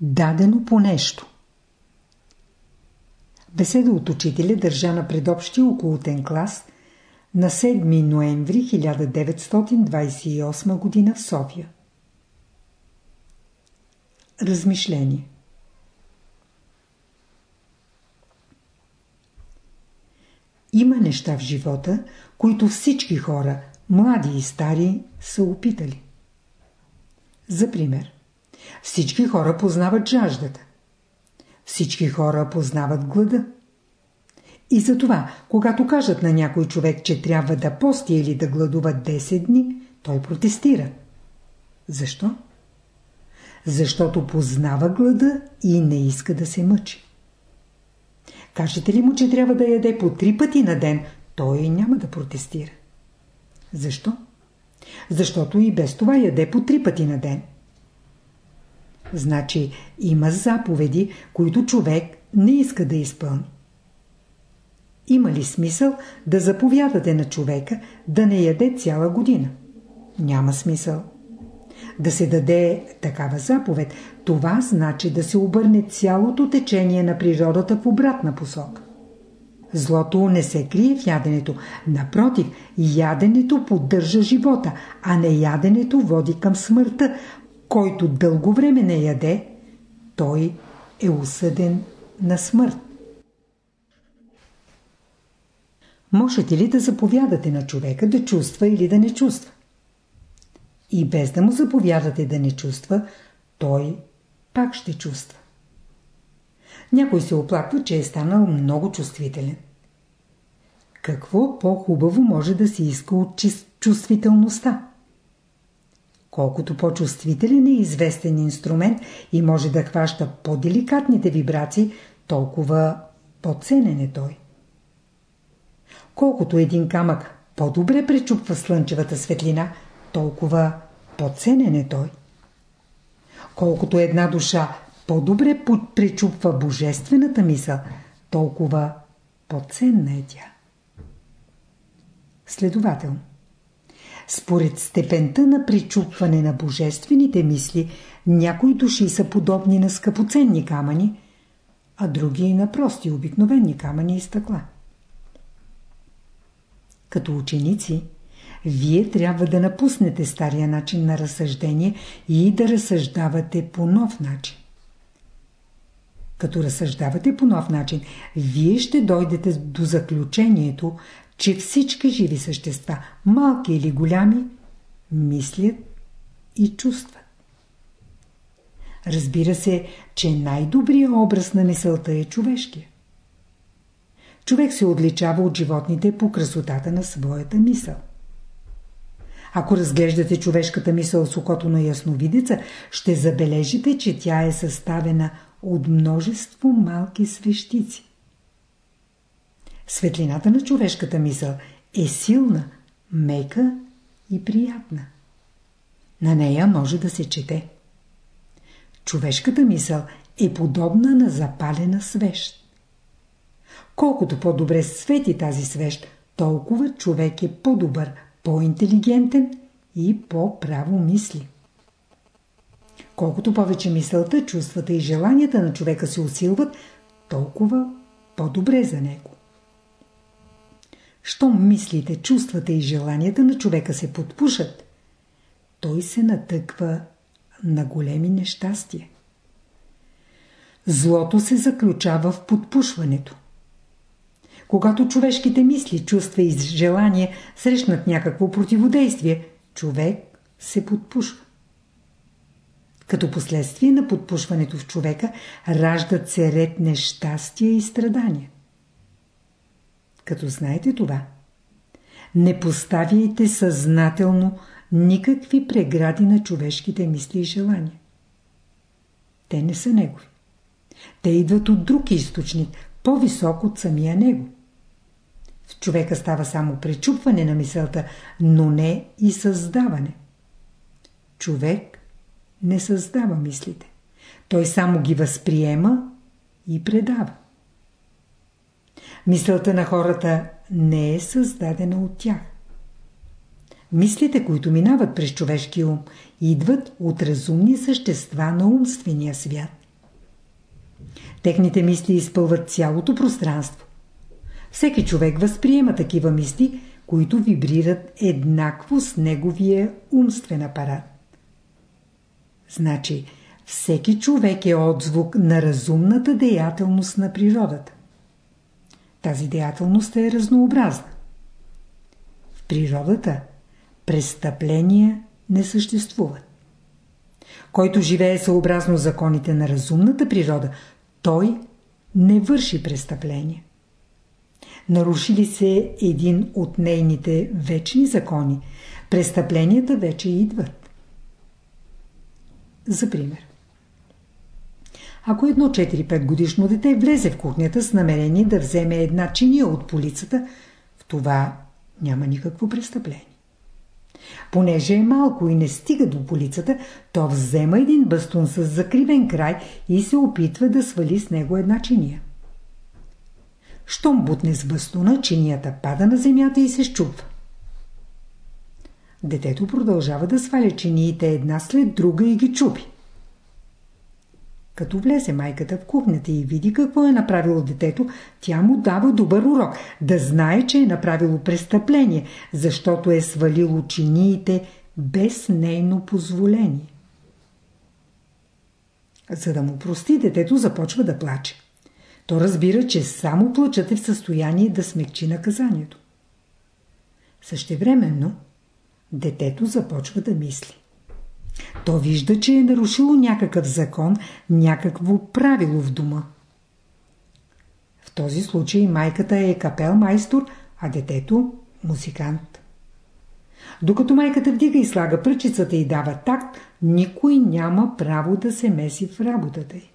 Дадено по нещо. Беседа от учителя държа на предобщия околотен клас на 7 ноември 1928 г. в София. Размишление Има неща в живота, които всички хора, млади и стари, са опитали. За пример, всички хора познават жаждата. Всички хора познават глада. И затова, когато кажат на някой човек, че трябва да пости или да гладува 10 дни, той протестира. Защо? Защото познава глада и не иска да се мъчи. Кажете ли му, че трябва да яде по три пъти на ден, той няма да протестира. Защо? Защото и без това яде по три пъти на ден. Значи има заповеди, които човек не иска да изпълни. Има ли смисъл да заповядате на човека да не яде цяла година? Няма смисъл. Да се даде такава заповед, това значи да се обърне цялото течение на природата в обратна посока. Злото не се крие в яденето. Напротив, яденето поддържа живота, а не яденето води към смъртта. Който дълго време не яде, той е осъден на смърт. Можете ли да заповядате на човека да чувства или да не чувства? И без да му заповядате да не чувства, той пак ще чувства. Някой се оплаква, че е станал много чувствителен. Какво по-хубаво може да се иска от чувствителността? Колкото по-чувствителен е известен инструмент и може да хваща по-деликатните вибрации, толкова по-ценен е той. Колкото един камък по-добре пречупва слънчевата светлина, толкова по-ценен е той. Колкото една душа по-добре пречупва божествената мисъл, толкова по-ценна е тя. Следователно, според степента на причупване на божествените мисли, някои души са подобни на скъпоценни камъни, а други на прости обикновени камъни и стъкла. Като ученици, вие трябва да напуснете стария начин на разсъждение и да разсъждавате по нов начин. Като разсъждавате по нов начин, вие ще дойдете до заключението, че всички живи същества, малки или голями, мислят и чувстват. Разбира се, че най-добрият образ на мисълта е човешкия. Човек се отличава от животните по красотата на своята мисъл. Ако разглеждате човешката мисъл с окото на ясновидеца, ще забележите, че тя е съставена от множество малки свещици. Светлината на човешката мисъл е силна, мека и приятна. На нея може да се чете. Човешката мисъл е подобна на запалена свещ. Колкото по-добре свети тази свещ, толкова човек е по-добър, по-интелигентен и по-право мисли. Колкото повече мисълта, чувствата и желанията на човека се усилват, толкова по-добре за него. Щом мислите, чувствата и желанията на човека се подпушат, той се натъква на големи нещастия. Злото се заключава в подпушването. Когато човешките мисли, чувства и желания срещнат някакво противодействие, човек се подпушва. Като последствие на подпушването в човека раждат се ред нещастия и страдания. Като знаете това, не поставяйте съзнателно никакви прегради на човешките мисли и желания. Те не са негови. Те идват от друг източник, по-висок от самия него. В човека става само пречупване на мисълта, но не и създаване. Човек не създава мислите. Той само ги възприема и предава. Мисълта на хората не е създадена от тях. Мислите, които минават през човешки ум, идват от разумни същества на умствения свят. Техните мисли изпълват цялото пространство. Всеки човек възприема такива мисли, които вибрират еднакво с неговия умствен апарат. Значи, всеки човек е отзвук на разумната деятелност на природата. Тази деятелност е разнообразна. В природата престъпления не съществуват. Който живее съобразно законите на разумната природа, той не върши престъпления. Нарушили се един от нейните вечни закони, престъпленията вече идват. За пример. Ако едно 4-5 годишно дете влезе в кухнята с намерение да вземе една чиния от полицата, в това няма никакво престъпление. Понеже е малко и не стига до полицата, то взема един бастун с закривен край и се опитва да свали с него една чиния. Щом бутне с бастуна, чинията пада на земята и се щупва. Детето продължава да сваля чиниите една след друга и ги чупи. Като влезе майката в кухнята и види какво е направило детето, тя му дава добър урок. Да знае, че е направило престъпление, защото е свалило чиниите без нейно позволение. За да му прости, детето започва да плаче. То разбира, че само плачът е в състояние да смекчи наказанието. Същевременно, детето започва да мисли. То вижда, че е нарушило някакъв закон, някакво правило в дома. В този случай майката е капел майстор, а детето – музикант. Докато майката вдига и слага пръчицата и дава такт, никой няма право да се меси в работата й.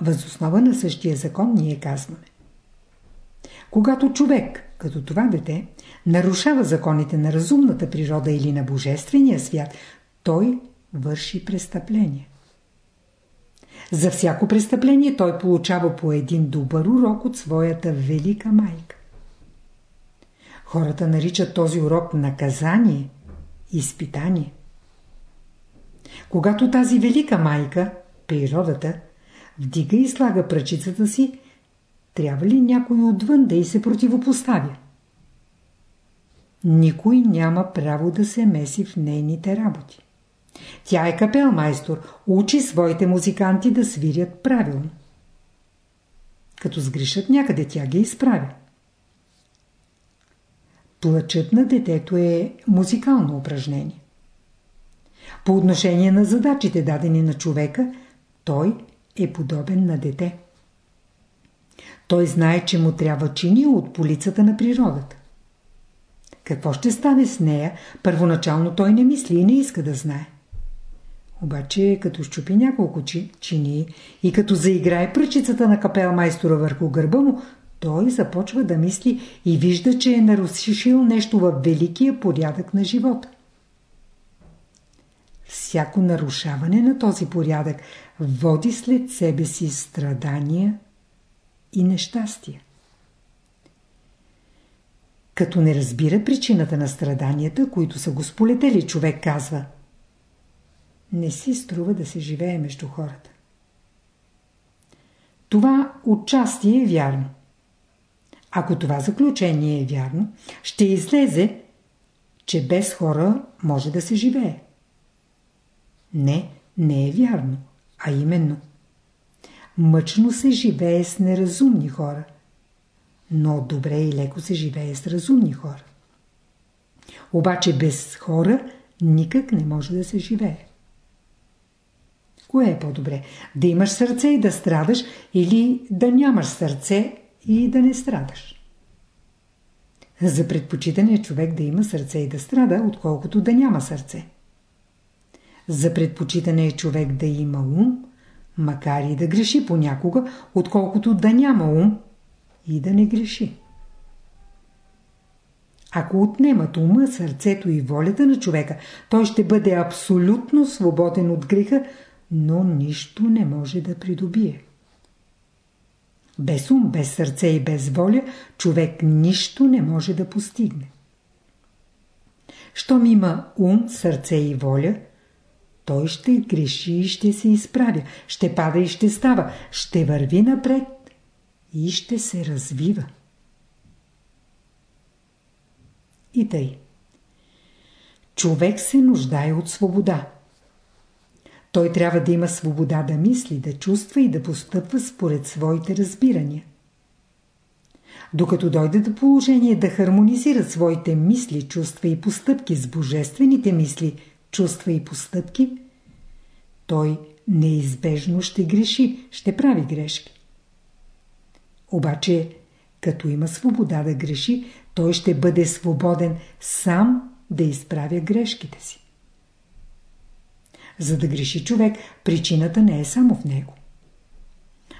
Възоснова на същия закон ние казваме. Когато човек, като това дете, нарушава законите на разумната природа или на божествения свят, той върши престъпление. За всяко престъпление той получава по един добър урок от своята велика майка. Хората наричат този урок наказание, изпитание. Когато тази велика майка, природата, вдига и слага пръчицата си, трябва ли някой отвън да й се противопоставя? Никой няма право да се меси в нейните работи. Тя е капелмайстор, учи своите музиканти да свирят правилно. Като сгрешат някъде, тя ги изправя. Плачът на детето е музикално упражнение. По отношение на задачите, дадени на човека, той е подобен на дете. Той знае, че му трябва чини от полицата на природата. Какво ще стане с нея, първоначално той не мисли и не иска да знае. Обаче, като щупи няколко чи, чини и като заиграе пръчицата на капел майстора върху гърба му, той започва да мисли и вижда, че е нарушил нещо в великия порядък на живота. Всяко нарушаване на този порядък води след себе си страдания и нещастия. Като не разбира причината на страданията, които са го сполетели, човек казва Не си струва да се живее между хората. Това отчасти е вярно. Ако това заключение е вярно, ще излезе, че без хора може да се живее. Не, не е вярно, а именно. Мъчно се живее с неразумни хора – но добре и леко се живее с разумни хора. Обаче без хора никак не може да се живее. Кое е по-добре? Да имаш сърце и да страдаш или да нямаш сърце и да не страдаш? За предпочитане е човек да има сърце и да страда, отколкото да няма сърце. За предпочитане е човек да има ум, макар и да греши понякога, отколкото да няма ум и да не греши. Ако отнемат ума, сърцето и волята на човека, той ще бъде абсолютно свободен от греха, но нищо не може да придобие. Без ум, без сърце и без воля, човек нищо не може да постигне. Щом има ум, сърце и воля, той ще греши и ще се изправя, ще пада и ще става, ще върви напред и ще се развива. И тъй. Човек се нуждае от свобода. Той трябва да има свобода да мисли, да чувства и да постъпва според своите разбирания. Докато дойде до положение да хармонизира своите мисли, чувства и постъпки с божествените мисли, чувства и постъпки, той неизбежно ще греши, ще прави грешки. Обаче, като има свобода да греши, той ще бъде свободен сам да изправя грешките си. За да греши човек, причината не е само в него.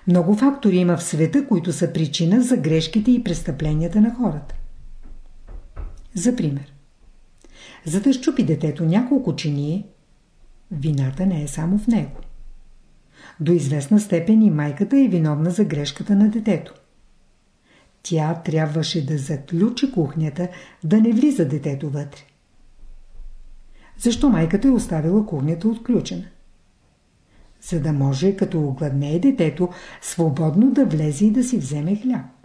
Много фактори има в света, които са причина за грешките и престъпленията на хората. За пример. За да щупи детето няколко чинии, вината не е само в него. До известна степен и майката е виновна за грешката на детето. Тя трябваше да заключи кухнята, да не влиза детето вътре. Защо майката е оставила кухнята отключена? За да може, като огладнее детето, свободно да влезе и да си вземе хляб.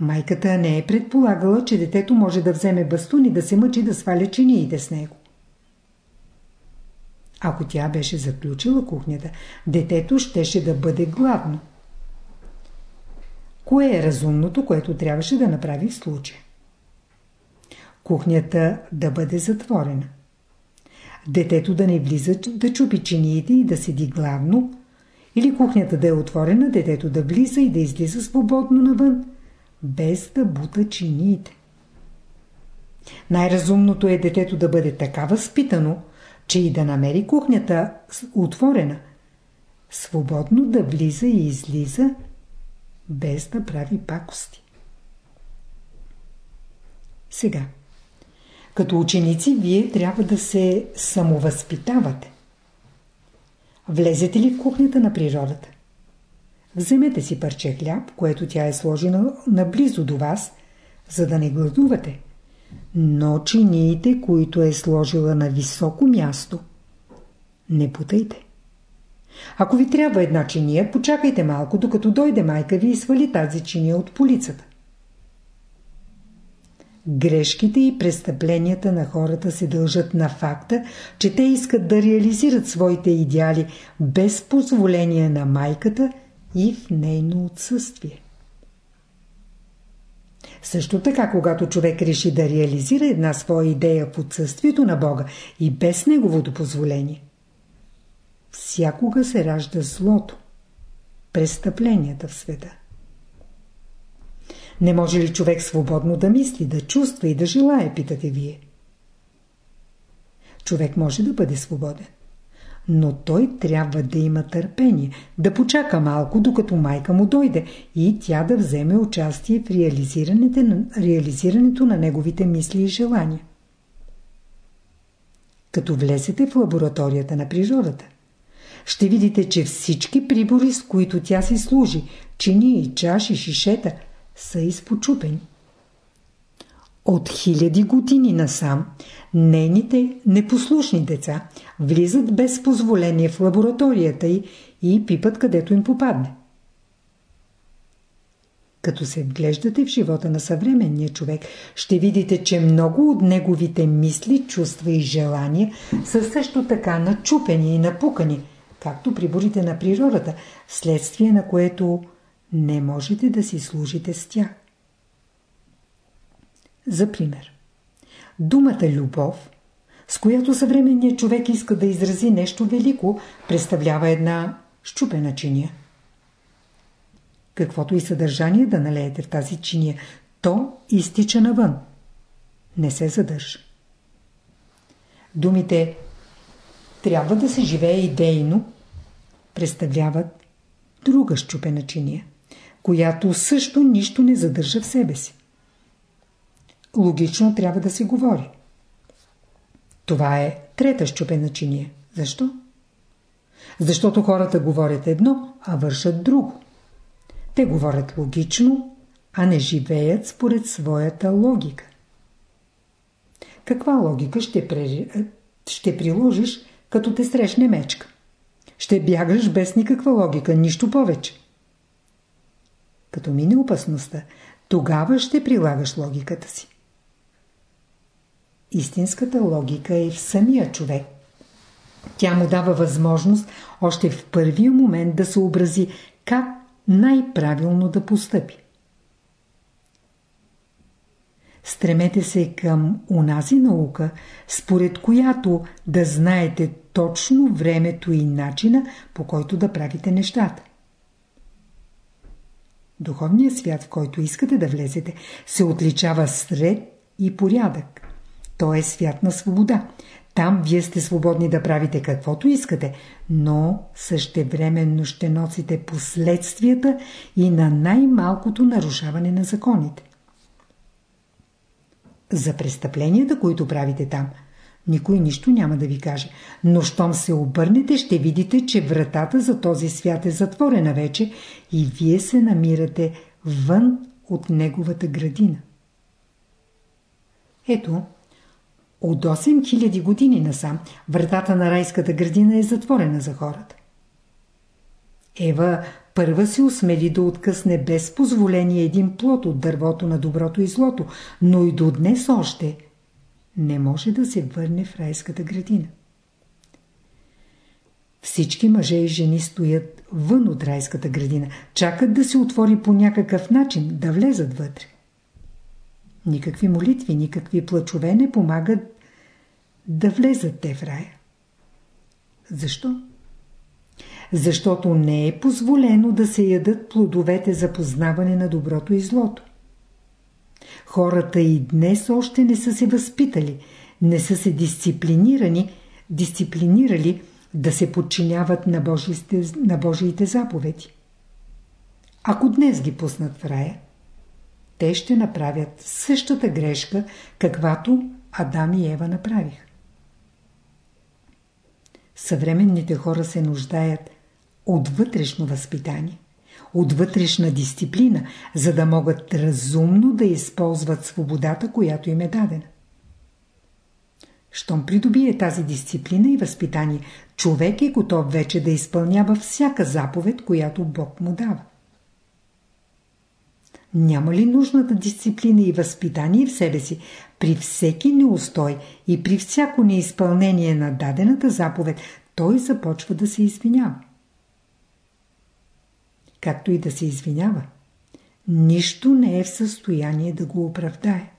Майката не е предполагала, че детето може да вземе бастун и да се мъчи да сваля чиниите с него. Ако тя беше заключила кухнята, детето щеше да бъде гладно. Кое е разумното, което трябваше да направи в случая? Кухнята да бъде затворена. Детето да не влиза да чупи чиниите и да седи главно, или кухнята да е отворена, детето да влиза и да излиза свободно навън, без да бута чиниите. Най-разумното е детето да бъде така възпитано, че и да намери кухнята отворена, свободно да влиза и излиза, без да прави пакости. Сега, като ученици, вие трябва да се самовъзпитавате. Влезете ли в кухнята на природата? Вземете си парче хляб, което тя е сложена наблизо до вас, за да не гладувате. Но чиниите, които е сложила на високо място, не путайте. Ако ви трябва една чиния, почакайте малко, докато дойде майка ви и свали тази чиния от полицата. Грешките и престъпленията на хората се дължат на факта, че те искат да реализират своите идеали без позволение на майката и в нейно отсъствие. Също така, когато човек реши да реализира една своя идея в отсъствието на Бога и без Неговото позволение, всякога се ражда злото, престъпленията в света. Не може ли човек свободно да мисли, да чувства и да желая, питате вие? Човек може да бъде свободен. Но той трябва да има търпение, да почака малко, докато майка му дойде и тя да вземе участие в реализирането на, реализирането на неговите мисли и желания. Като влезете в лабораторията на природата, ще видите, че всички прибори, с които тя си служи, чини, чаши, шишета – са изпочупени. От хиляди години насам нейните непослушни деца влизат без позволение в лабораторията й и пипат където им попадне. Като се вглеждате в живота на съвременния човек, ще видите, че много от неговите мисли, чувства и желания са също така начупени и напукани, както приборите на природата, следствие на което не можете да си служите с тях. За пример. Думата любов, с която съвременният човек иска да изрази нещо велико, представлява една щупена чиния. Каквото и съдържание да налеете в тази чиния, то изтича навън. Не се задържа. Думите трябва да се живее идейно представляват друга щупена чиния която също нищо не задържа в себе си. Логично трябва да се говори. Това е трета щупена чиния. Защо? Защото хората говорят едно, а вършат друго. Те говорят логично, а не живеят според своята логика. Каква логика ще, при... ще приложиш като те срещне мечка. Ще бягаш без никаква логика, нищо повече. Като мине опасността, тогава ще прилагаш логиката си. Истинската логика е в самия човек. Тя му дава възможност още в първия момент да съобрази как най-правилно да постъпи. Стремете се към унази наука, според която да знаете точно времето и начина, по който да правите нещата. Духовният свят, в който искате да влезете, се отличава сред и порядък. Той е свят на свобода. Там вие сте свободни да правите каквото искате, но същевременно ще носите последствията и на най-малкото нарушаване на законите. За престъпленията, които правите там, никой нищо няма да ви каже. Но щом се обърнете, ще видите, че вратата за този свят е затворена вече и вие се намирате вън от неговата градина. Ето, от 8000 години насам вратата на райската градина е затворена за хората. Ева първа се осмели да откъсне без позволение един плод от дървото на доброто и злото, но и до днес още не може да се върне в райската градина. Всички мъже и жени стоят вън от райската градина, чакат да се отвори по някакъв начин, да влезат вътре. Никакви молитви, никакви плачове не помагат да влезат те в рая. Защо? Защото не е позволено да се ядат плодовете за познаване на доброто и злото. Хората и днес още не са се възпитали, не са се дисциплинирани, дисциплинирали да се подчиняват на Божиите, на Божиите заповеди. Ако днес ги пуснат в рая, те ще направят същата грешка, каквато Адам и Ева направиха. Съвременните хора се нуждаят от вътрешно възпитание, от вътрешна дисциплина, за да могат разумно да използват свободата, която им е дадена. Щом придобие тази дисциплина и възпитание, човек е готов вече да изпълнява всяка заповед, която Бог му дава. Няма ли нужната дисциплина и възпитание в себе си, при всеки неустой и при всяко неизпълнение на дадената заповед, той започва да се извинява. Както и да се извинява, нищо не е в състояние да го оправдае.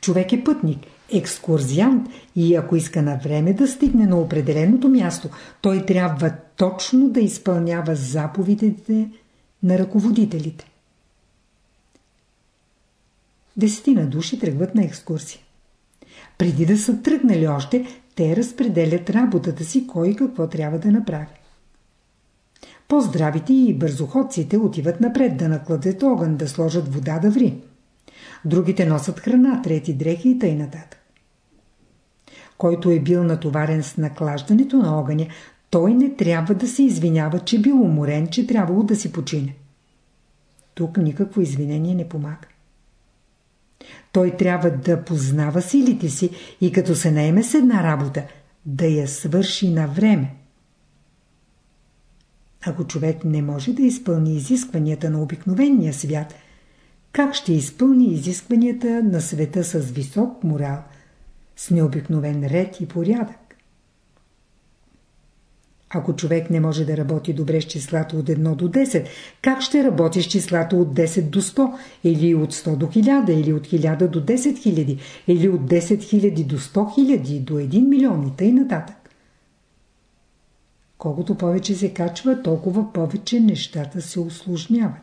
Човек е пътник, екскурзиант и ако иска на време да стигне на определеното място, той трябва точно да изпълнява заповедите на ръководителите. Десетина души тръгват на екскурсия. Преди да са тръгнали още, те разпределят работата си, кой какво трябва да направи. По-здравите и бързоходците отиват напред да накладят огън, да сложат вода да ври. Другите носят храна, трети дрехи и нататък. Който е бил натоварен с наклаждането на огъня, той не трябва да се извинява, че бил уморен, че трябвало да си почине. Тук никакво извинение не помага. Той трябва да познава силите си и като се наеме с една работа, да я свърши на време. Ако човек не може да изпълни изискванията на обикновения свят, как ще изпълни изискванията на света с висок морал, с необикновен ред и порядък? Ако човек не може да работи добре с числата от 1 до 10, как ще работи с числата от 10 до 100, или от 100 до 1000, или от 1000 до 10 000, или от 10 000 до 100 000, до 1 милион и т.н. нататък? Колкото повече се качва, толкова повече нещата се усложняват.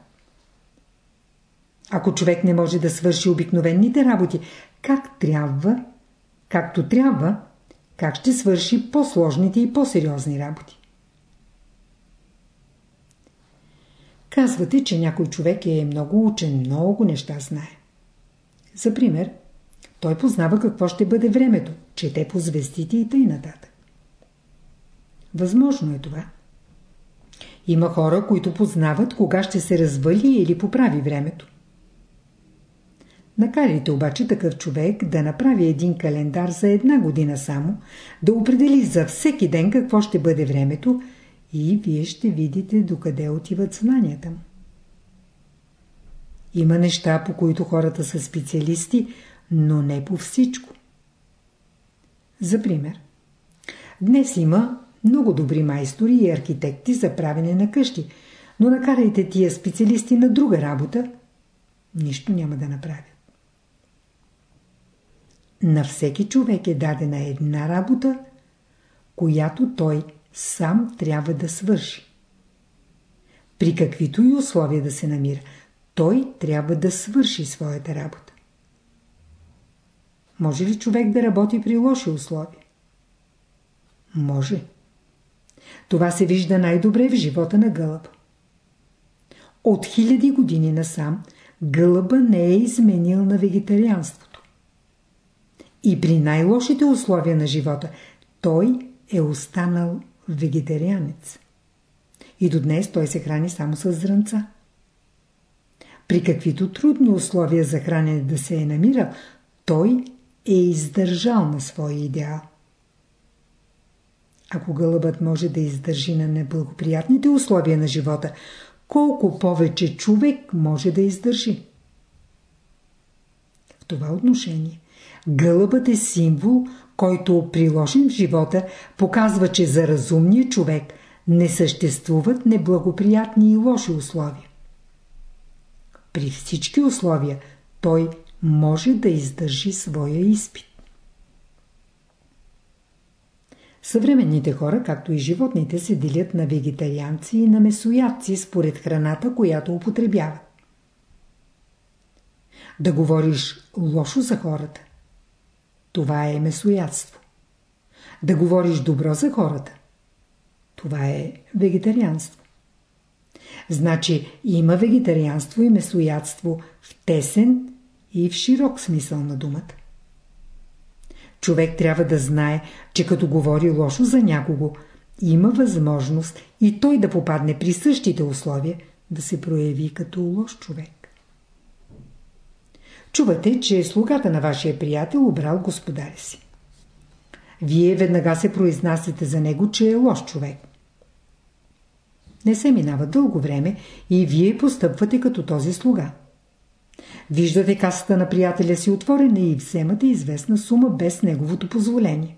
Ако човек не може да свърши обикновените работи, как трябва, както трябва, как ще свърши по-сложните и по-сериозни работи? Казвате, че някой човек е много учен, много неща знае. За пример, той познава какво ще бъде времето, чете по звездите и тъй нататък. Възможно е това. Има хора, които познават кога ще се развали или поправи времето. Накарайте обаче такъв човек да направи един календар за една година само, да определи за всеки ден какво ще бъде времето и вие ще видите докъде отиват знанията му. Има неща, по които хората са специалисти, но не по всичко. За пример, днес има много добри майстори и архитекти за правене на къщи, но накарайте тия специалисти на друга работа, нищо няма да направят. На всеки човек е дадена една работа, която той сам трябва да свърши. При каквито и условия да се намира, той трябва да свърши своята работа. Може ли човек да работи при лоши условия? Може. Това се вижда най-добре в живота на гълъба. От хиляди години насам гълъба не е изменил на вегетарианството. И при най-лошите условия на живота той е останал вегетарианец. И до днес той се храни само с зранца. При каквито трудни условия за хранене да се е намирал, той е издържал на своя идеал. Ако гълъбът може да издържи на неблагоприятните условия на живота, колко повече човек може да издържи? В това отношение гълъбът е символ, който приложен в живота показва, че за разумния човек не съществуват неблагоприятни и лоши условия. При всички условия той може да издържи своя изпит. Съвременните хора, както и животните, се делят на вегетарианци и на месоядци според храната, която употребяват. Да говориш лошо за хората, това е месоядство. Да говориш добро за хората, това е вегетарианство. Значи има вегетарианство и месоядство в тесен и в широк смисъл на думата. Човек трябва да знае, че като говори лошо за някого, има възможност и той да попадне при същите условия да се прояви като лош човек. Чувате, че слугата на вашия приятел обрал господаря си. Вие веднага се произнасяте за него, че е лош човек. Не се минава дълго време и вие постъпвате като този слуга. Виждате касата на приятеля си отворена и вземате известна сума без неговото позволение.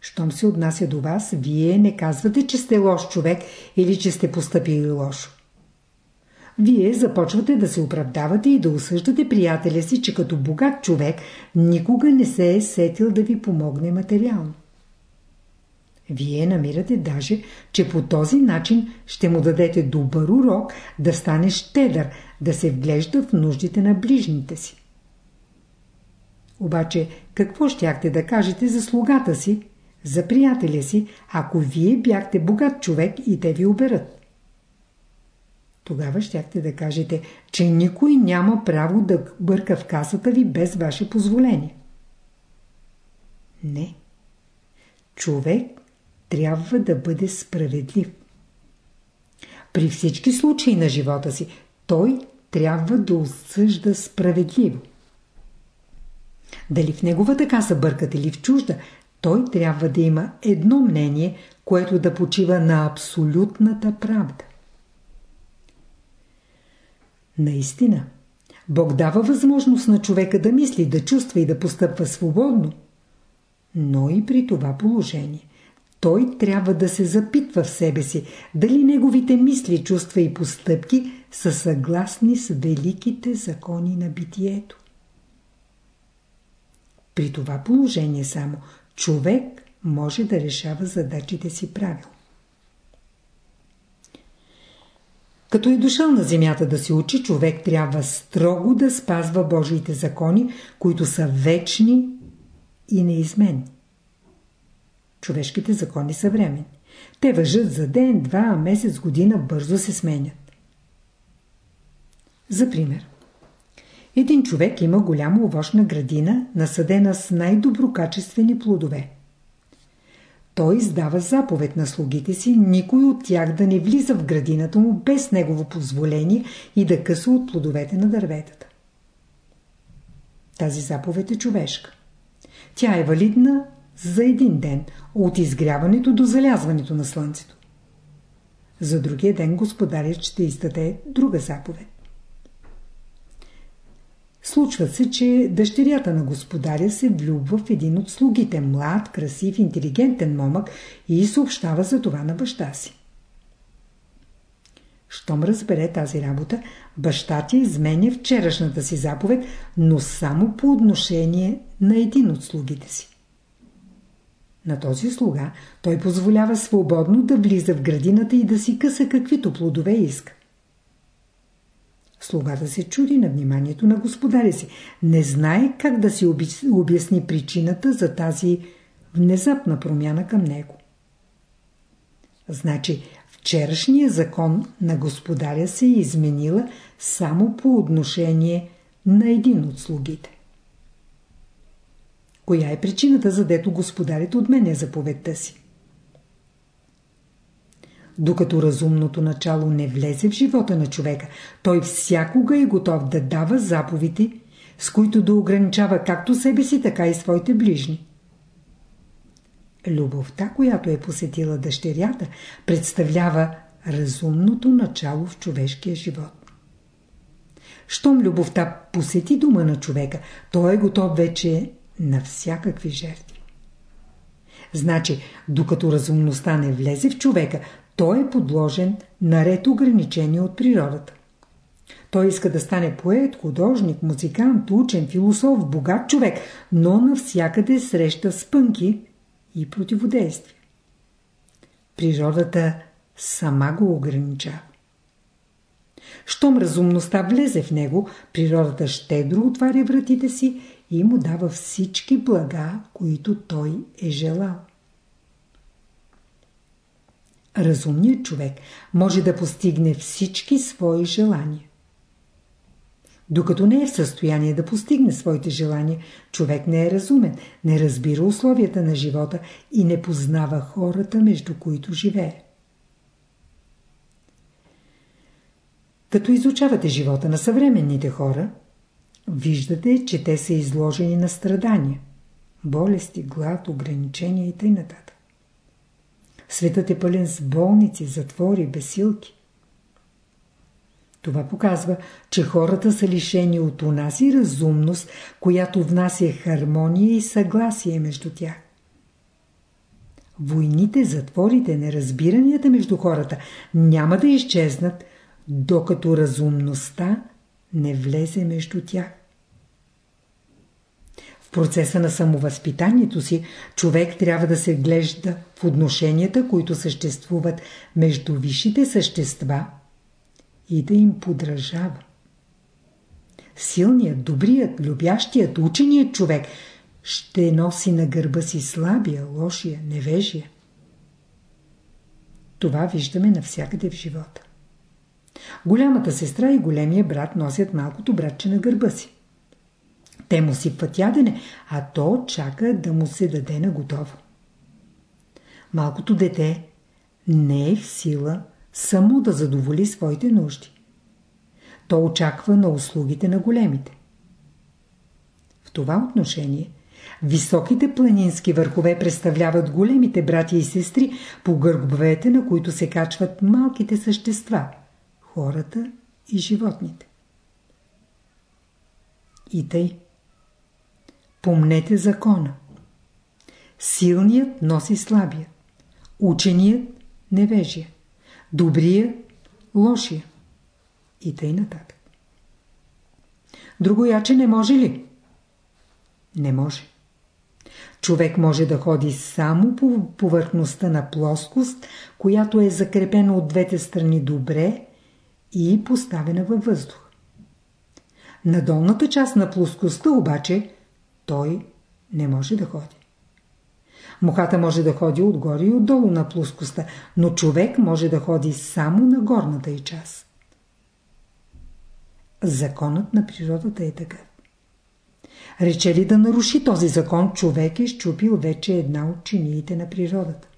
Щом се отнася до вас, вие не казвате, че сте лош човек или че сте поступили лошо. Вие започвате да се оправдавате и да осъждате приятеля си, че като богат човек никога не се е сетил да ви помогне материално. Вие намирате даже, че по този начин ще му дадете добър урок да стане щедър, да се вглежда в нуждите на ближните си. Обаче, какво щяхте да кажете за слугата си, за приятеля си, ако вие бяхте богат човек и те ви оберат? Тогава щяхте да кажете, че никой няма право да бърка в касата ви без ваше позволение. Не. Човек трябва да бъде справедлив. При всички случаи на живота си той трябва да осъжда справедливо. Дали в неговата каса бъркат или в чужда, той трябва да има едно мнение, което да почива на абсолютната правда. Наистина, Бог дава възможност на човека да мисли, да чувства и да постъпва свободно, но и при това положение той трябва да се запитва в себе си, дали неговите мисли, чувства и постъпки са съгласни с великите закони на битието. При това положение само човек може да решава задачите си правилно. Като е дошъл на земята да се учи, човек трябва строго да спазва Божиите закони, които са вечни и неизменни. Човешките закони са временни. Те въжат за ден, два, месец, година, бързо се сменят. За пример. Един човек има голяма овощна градина, насъдена с най-доброкачествени плодове. Той издава заповед на слугите си, никой от тях да не влиза в градината му без негово позволение и да къса от плодовете на дърветата. Тази заповед е човешка. Тя е валидна за един ден, от изгряването до залязването на слънцето. За другия ден господарят ще издаде друга заповед. Случва се, че дъщерята на господаря се влюбва в един от слугите, млад, красив, интелигентен момък и съобщава за това на баща си. Щом разбере тази работа, баща ти изменя вчерашната си заповед, но само по отношение на един от слугите си. На този слуга той позволява свободно да влиза в градината и да си къса каквито плодове иска. Слугата се чуди на вниманието на господаря си. Не знае как да си обясни причината за тази внезапна промяна към него. Значи, вчерашният закон на господаря се е изменила само по отношение на един от слугите. Коя е причината, за дето господарят отменя заповедта си? Докато разумното начало не влезе в живота на човека, той всякога е готов да дава заповеди, с които да ограничава както себе си, така и своите ближни. Любовта, която е посетила дъщерята, представлява разумното начало в човешкия живот. Щом любовта посети дума на човека, той е готов вече на всякакви жертви. Значи, докато разумността не влезе в човека, той е подложен на ред ограничения от природата. Той иска да стане поет, художник, музикант, учен, философ, богат човек, но навсякъде среща спънки и противодействия. Природата сама го ограничава. Щом разумността влезе в него, природата щедро отваря вратите си и му дава всички блага, които той е желал. Разумният човек може да постигне всички свои желания. Докато не е в състояние да постигне своите желания, човек не е разумен, не разбира условията на живота и не познава хората, между които живее. Като изучавате живота на съвременните хора, виждате, че те са изложени на страдания, болести, глад, ограничения и т.н. Светът е пълен с болници, затвори, бесилки. Това показва, че хората са лишени от унази разумност, която внася хармония и съгласие между тях. Войните, затворите, неразбиранията между хората няма да изчезнат, докато разумността не влезе между тях процеса на самовъзпитанието си, човек трябва да се глежда в отношенията, които съществуват между висшите същества и да им подражава. Силният, добрият, любящият, ученият човек ще носи на гърба си слабия, лошия, невежия. Това виждаме навсякъде в живота. Голямата сестра и големия брат носят малкото братче на гърба си. Те му сипват ядене, а то чака да му се даде на готово. Малкото дете не е в сила само да задоволи своите нужди. То очаква на услугите на големите. В това отношение високите планински върхове представляват големите брати и сестри, по гърбовете на които се качват малките същества – хората и животните. И тъй. Помнете закона. Силният носи слабия. Ученият – невежия. Добрият – лошия. И тъй нататък. Другояче не може ли? Не може. Човек може да ходи само по повърхността на плоскост, която е закрепена от двете страни добре и поставена във въздух. На долната част на плоскостта обаче той не може да ходи. Мухата може да ходи отгоре и отдолу на плоскостта, но човек може да ходи само на горната й част. Законът на природата е такъв. Рече ли да наруши този закон, човек е щупил вече една от чиниите на природата.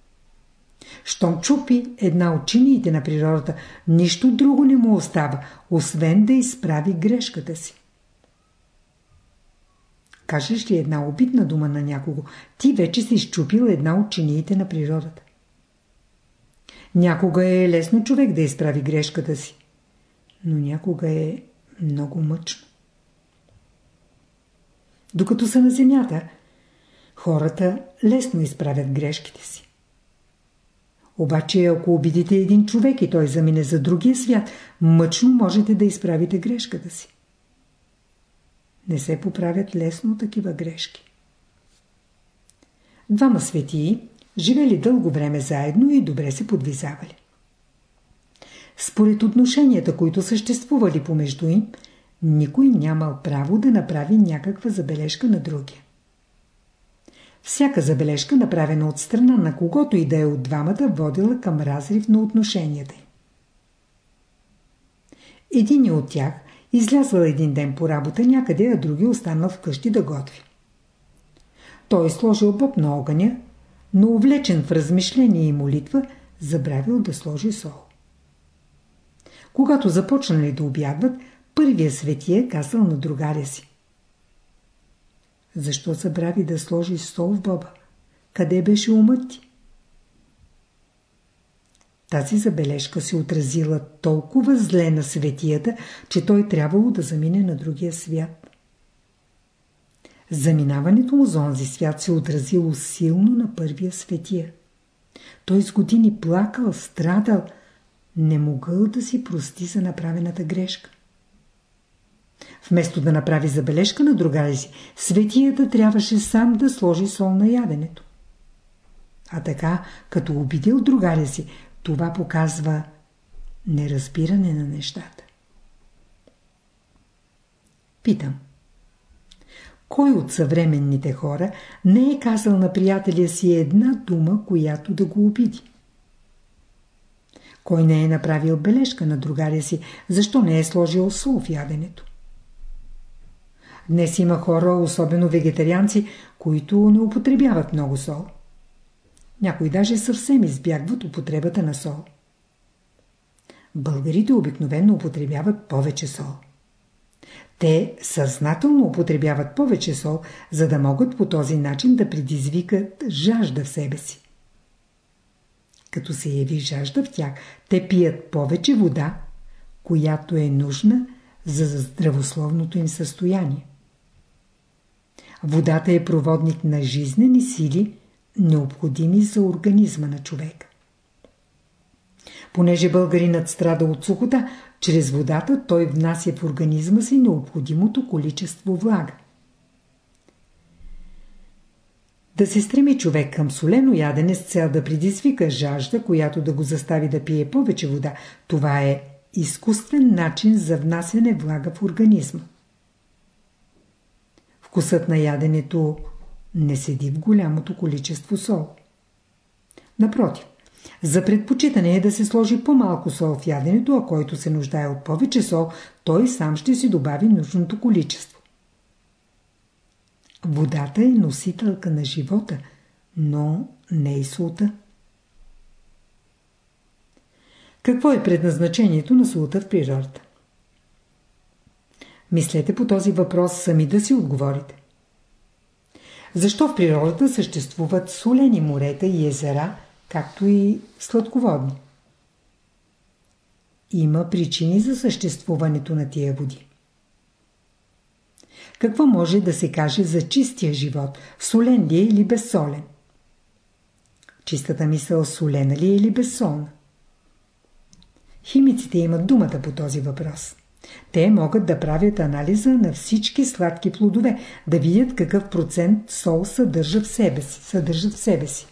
Щом чупи една от чиниите на природата, нищо друго не му остава, освен да изправи грешката си. Кажеш ли една обидна дума на някого, ти вече си изчупил една от чиниите на природата. Някога е лесно човек да изправи грешката си, но някога е много мъчно. Докато са на земята, хората лесно изправят грешките си. Обаче, ако обидите един човек и той замине за другия свят, мъчно можете да изправите грешката си. Не се поправят лесно такива грешки. Двама светии живели дълго време заедно и добре се подвизавали. Според отношенията, които съществували помежду им, никой нямал право да направи някаква забележка на другия. Всяка забележка, направена от страна на когото и да е от двамата, водила към разрив на отношенията им. Един от тях излязъл един ден по работа някъде, а други останал вкъщи да готви. Той сложил боб на огъня, но увлечен в размишление и молитва, забравил да сложи сол. Когато започнали да обядват, първия светия казал на другаря си. Защо забрави да сложи сол в боба? Къде беше умът ти? Тази забележка се отразила толкова зле на светията, че той трябвало да замине на другия свят. Заминаването му за онзи свят се отразило силно на първия светия. Той с години плакал, страдал, не могъл да си прости за направената грешка. Вместо да направи забележка на другари си, светията трябваше сам да сложи сол на яденето. А така, като обидил другаря си, това показва неразбиране на нещата. Питам. Кой от съвременните хора не е казал на приятеля си една дума, която да го обиди? Кой не е направил бележка на другаря си, защо не е сложил сол в яденето? Днес има хора, особено вегетарианци, които не употребяват много сол. Някои даже съвсем избягват употребата на сол. Българите обикновено употребяват повече сол. Те съзнателно употребяват повече сол, за да могат по този начин да предизвикат жажда в себе си. Като се яви жажда в тях, те пият повече вода, която е нужна за здравословното им състояние. Водата е проводник на жизнени сили, необходими за организма на човек. Понеже българинът страда от сухота, чрез водата той внася в организма си необходимото количество влага. Да се стреми човек към солено ядене с цел да предизвика жажда, която да го застави да пие повече вода, това е изкуствен начин за внасяне влага в организма. Вкусът на яденето не седи в голямото количество сол. Напротив, за предпочитане е да се сложи по-малко сол в яденето, а който се нуждае от повече сол, той сам ще си добави нужното количество. Водата е носителка на живота, но не и солта. Какво е предназначението на солта в природата? Мислете по този въпрос сами да си отговорите. Защо в природата съществуват солени морета и езера, както и сладководни? Има причини за съществуването на тия води. Какво може да се каже за чистия живот? Солен ли е или безсолен? Чистата мисъл солена ли е или безсолна? Химиците имат думата по този въпрос. Те могат да правят анализа на всички сладки плодове, да видят какъв процент сол съдържа в себе си. Съдържат в себе си.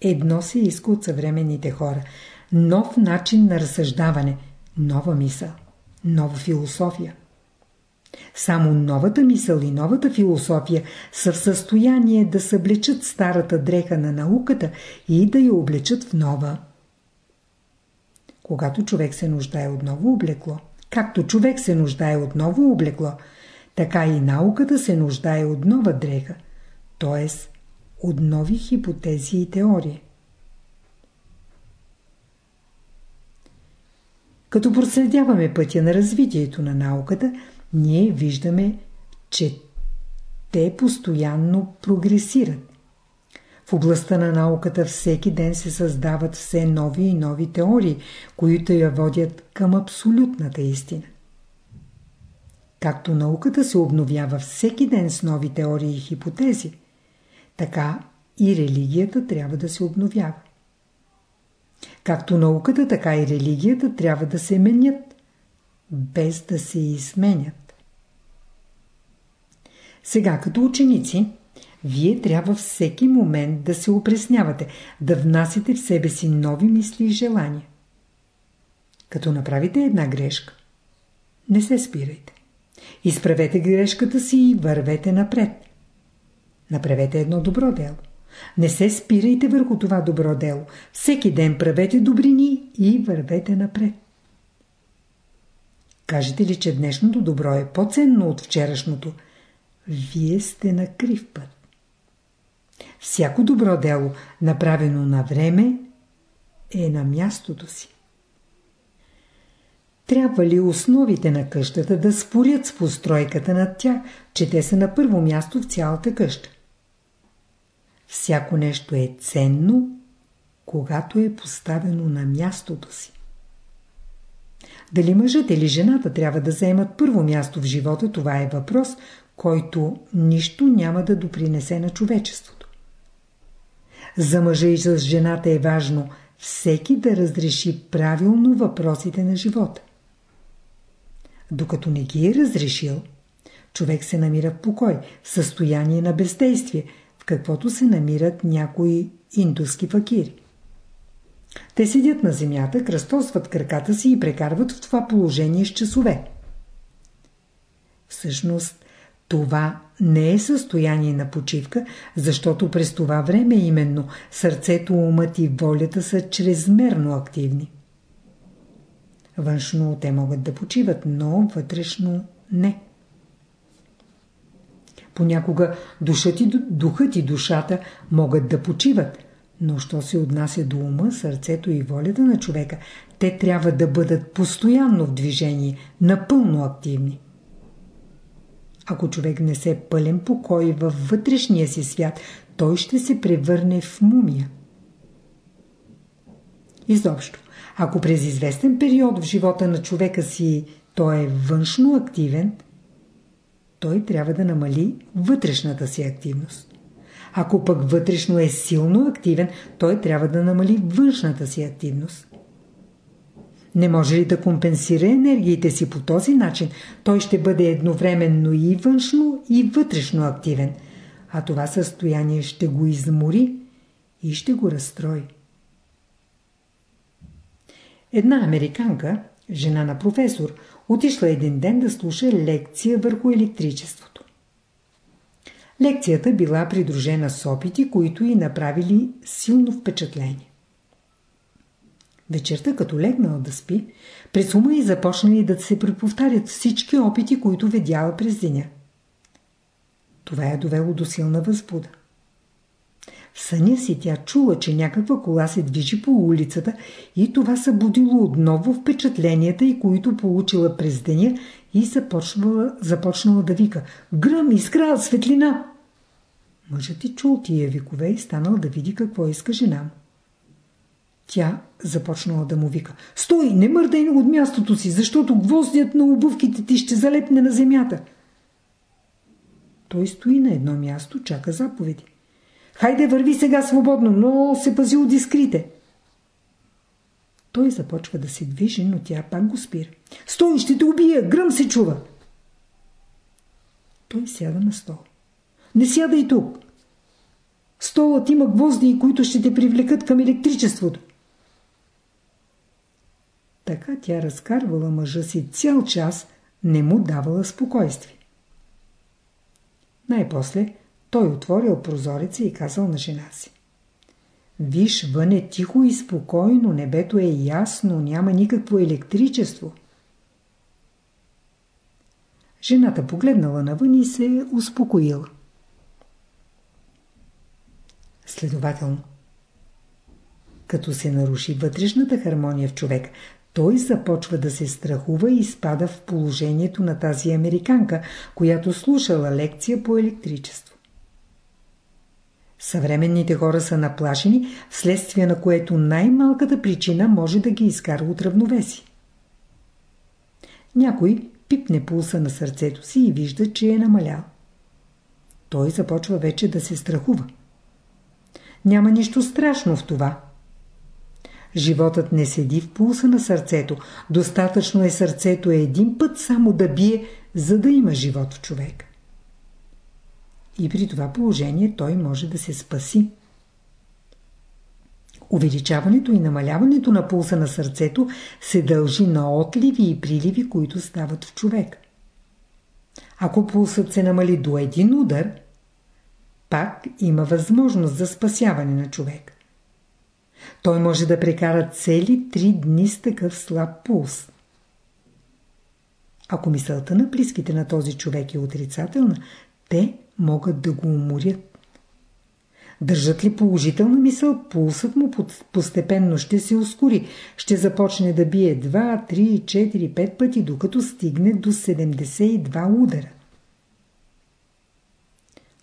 Едно се иска от съвременните хора. Нов начин на разсъждаване, нова мисъл, нова философия. Само новата мисъл и новата философия са в състояние да съблечат старата дреха на науката и да я облечат в нова когато човек се нуждае от ново облекло. Както човек се нуждае от ново облекло, така и науката се нуждае от нова дреха, т.е. от нови хипотези и теории. Като проследяваме пътя на развитието на науката, ние виждаме, че те постоянно прогресират. В областта на науката всеки ден се създават все нови и нови теории, които я водят към абсолютната истина. Както науката се обновява всеки ден с нови теории и хипотези, така и религията трябва да се обновява. Както науката, така и религията трябва да се менят, без да се изменят. Сега, като ученици, вие трябва всеки момент да се упреснявате, да внасяте в себе си нови мисли и желания. Като направите една грешка, не се спирайте. Изправете грешката си и вървете напред. Направете едно добро дело. Не се спирайте върху това добро дело. Всеки ден правете добрини и вървете напред. Кажете ли, че днешното добро е по-ценно от вчерашното? Вие сте на крив път. Всяко добро дело, направено на време, е на мястото си. Трябва ли основите на къщата да спорят с постройката над тях, че те са на първо място в цялата къща? Всяко нещо е ценно, когато е поставено на мястото си. Дали мъжът или жената трябва да заемат първо място в живота, това е въпрос, който нищо няма да допринесе на човечеството. За мъжа и за жената е важно всеки да разреши правилно въпросите на живота. Докато не ги е разрешил, човек се намира в покой, в състояние на бездействие, в каквото се намират някои индуски факири. Те седят на земята, кръстосват краката си и прекарват в това положение с часове. Всъщност, това не е състояние на почивка, защото през това време именно сърцето, умът и волята са чрезмерно активни. Външно те могат да почиват, но вътрешно не. Понякога душът и, духът и душата могат да почиват, но що се отнася до ума, сърцето и волята на човека, те трябва да бъдат постоянно в движение, напълно активни. Ако човек не се пълен покой във вътрешния си свят, той ще се превърне в мумия. Изобщо, ако през известен период в живота на човека си той е външно активен, той трябва да намали вътрешната си активност. Ако пък вътрешно е силно активен, той трябва да намали външната си активност. Не може ли да компенсира енергиите си по този начин, той ще бъде едновременно и външно, и вътрешно активен, а това състояние ще го измори и ще го разстрои. Една американка, жена на професор, отишла един ден да слуша лекция върху електричеството. Лекцията била придружена с опити, които й направили силно впечатление. Вечерта, като легнала да спи, през ума и започнали да се преповтарят всички опити, които видяла през деня. Това е довело до силна възбуда. В съня си тя чула, че някаква кола се движи по улицата и това събудило отново впечатленията и които получила през деня и започнала, започнала да вика «Гръм, искра, светлина!» Мъжът ти чул тия викове и станал да види какво иска жена му. Тя започнала да му вика «Стой, не мърдай от мястото си, защото гвоздят на обувките ти ще залепне на земята!» Той стои на едно място, чака заповеди. Хайде, върви сега свободно, но се пази от искрите. Той започва да се движи, но тя пак го спира. Стой, ще те убия! Гръм се чува! Той сяда на стол. Не сядай тук! Столът има гвозди, които ще те привлекат към електричеството. Така тя разкарвала мъжа си цял час, не му давала спокойствие. Най-после той отворил прозореца и казал на жена си. Виж, вън е тихо и спокойно, небето е ясно, няма никакво електричество. Жената погледнала навън и се успокоила. Следователно, като се наруши вътрешната хармония в човек, той започва да се страхува и спада в положението на тази американка, която слушала лекция по електричество. Съвременните хора са наплашени, вследствие на което най-малката причина може да ги изкара от равновеси. Някой пипне пулса на сърцето си и вижда, че е намалял. Той започва вече да се страхува. Няма нищо страшно в това. Животът не седи в пулса на сърцето. Достатъчно е сърцето един път само да бие, за да има живот в човек. И при това положение той може да се спаси. Увеличаването и намаляването на пулса на сърцето се дължи на отливи и приливи, които стават в човек. Ако пулсът се намали до един удар, пак има възможност за спасяване на човек. Той може да прекара цели три дни с такъв слаб пулс. Ако мисълта на близките на този човек е отрицателна, те могат да го уморят. Държат ли положителна мисъл, пулсът му постепенно ще се ускори. Ще започне да бие 2, 3, 4, 5 пъти, докато стигне до 72 удара.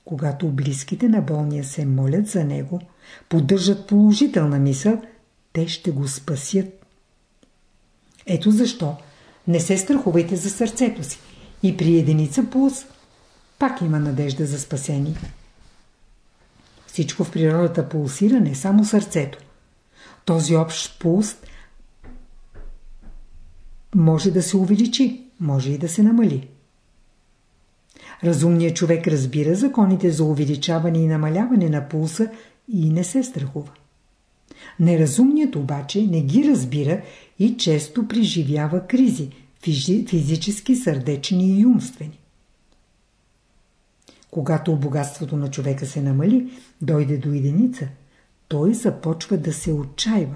Когато близките на болния се молят за него, поддържат положителна мисъл, те ще го спасят. Ето защо не се страхувайте за сърцето си. И при единица пулс пак има надежда за спасение. Всичко в природата пулсира, не само сърцето. Този общ пулс може да се увеличи, може и да се намали. Разумният човек разбира законите за увеличаване и намаляване на пулса и не се страхува. Неразумният обаче не ги разбира и често преживява кризи, физически, сърдечни и умствени. Когато богатството на човека се намали, дойде до единица, той започва да се отчаива.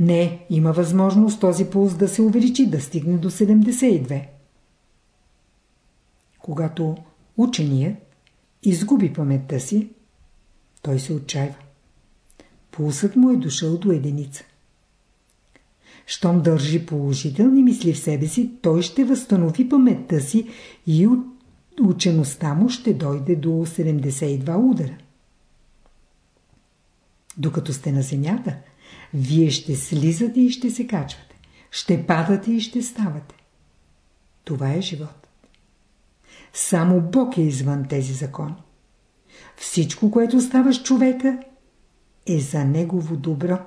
Не, има възможност този пулс да се увеличи, да стигне до 72. Когато ученият изгуби паметта си, той се отчаива. Пулсът му е дошъл до единица. Щом държи положителни мисли в себе си, той ще възстанови паметта си и учеността му ще дойде до 72 удара. Докато сте на земята, вие ще слизате и ще се качвате. Ще падате и ще ставате. Това е живот. Само Бог е извън тези закони. Всичко, което става с човека, е за негово добро.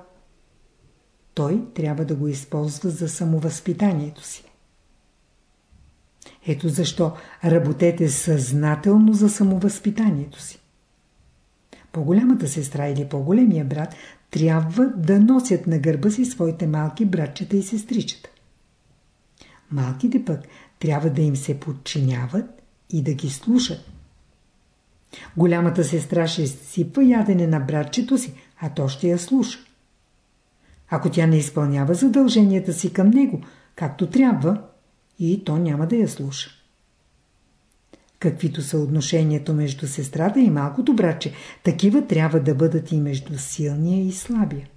Той трябва да го използва за самовъзпитанието си. Ето защо работете съзнателно за самовъзпитанието си. По-голямата сестра или по-големия брат трябва да носят на гърба си своите малки братчета и сестричета. Малките пък трябва да им се подчиняват и да ги слушат. Голямата сестра ще сипва ядене на братчето си, а то ще я слуша. Ако тя не изпълнява задълженията си към него, както трябва, и то няма да я слуша. Каквито са отношението между сестрата и малкото братче, такива трябва да бъдат и между силния и слабия.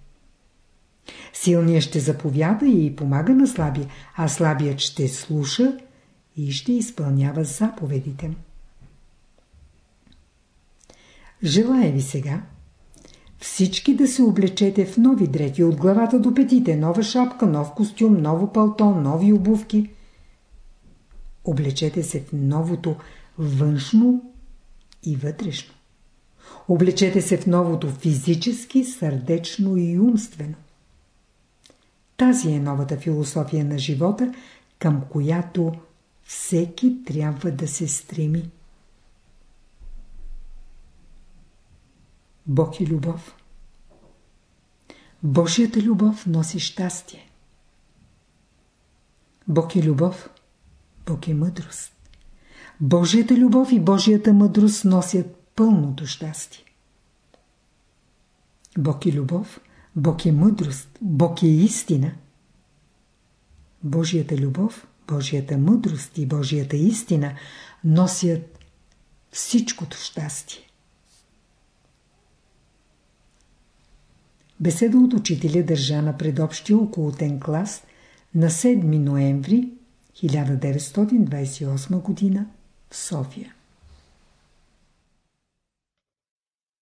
Силният ще заповяда и помага на слабия, а слабият ще слуша и ще изпълнява заповедите му. Желая ви сега всички да се облечете в нови дрети от главата до петите, нова шапка, нов костюм, ново палто, нови обувки – Облечете се в новото външно и вътрешно. Облечете се в новото физически, сърдечно и умствено. Тази е новата философия на живота, към която всеки трябва да се стреми. Бог и любов. Божията любов носи щастие. Бог и любов Бог е мъдрост. Божията любов и Божията мъдрост носят пълното щастие. Бог е любов, Бог е мъдрост, Бог е истина. Божията любов, Божията мъдрост и Божията истина носят всичкото щастие. Беседа от учителя държа на предобщия околотен клас на 7 ноември 1928 г. в София.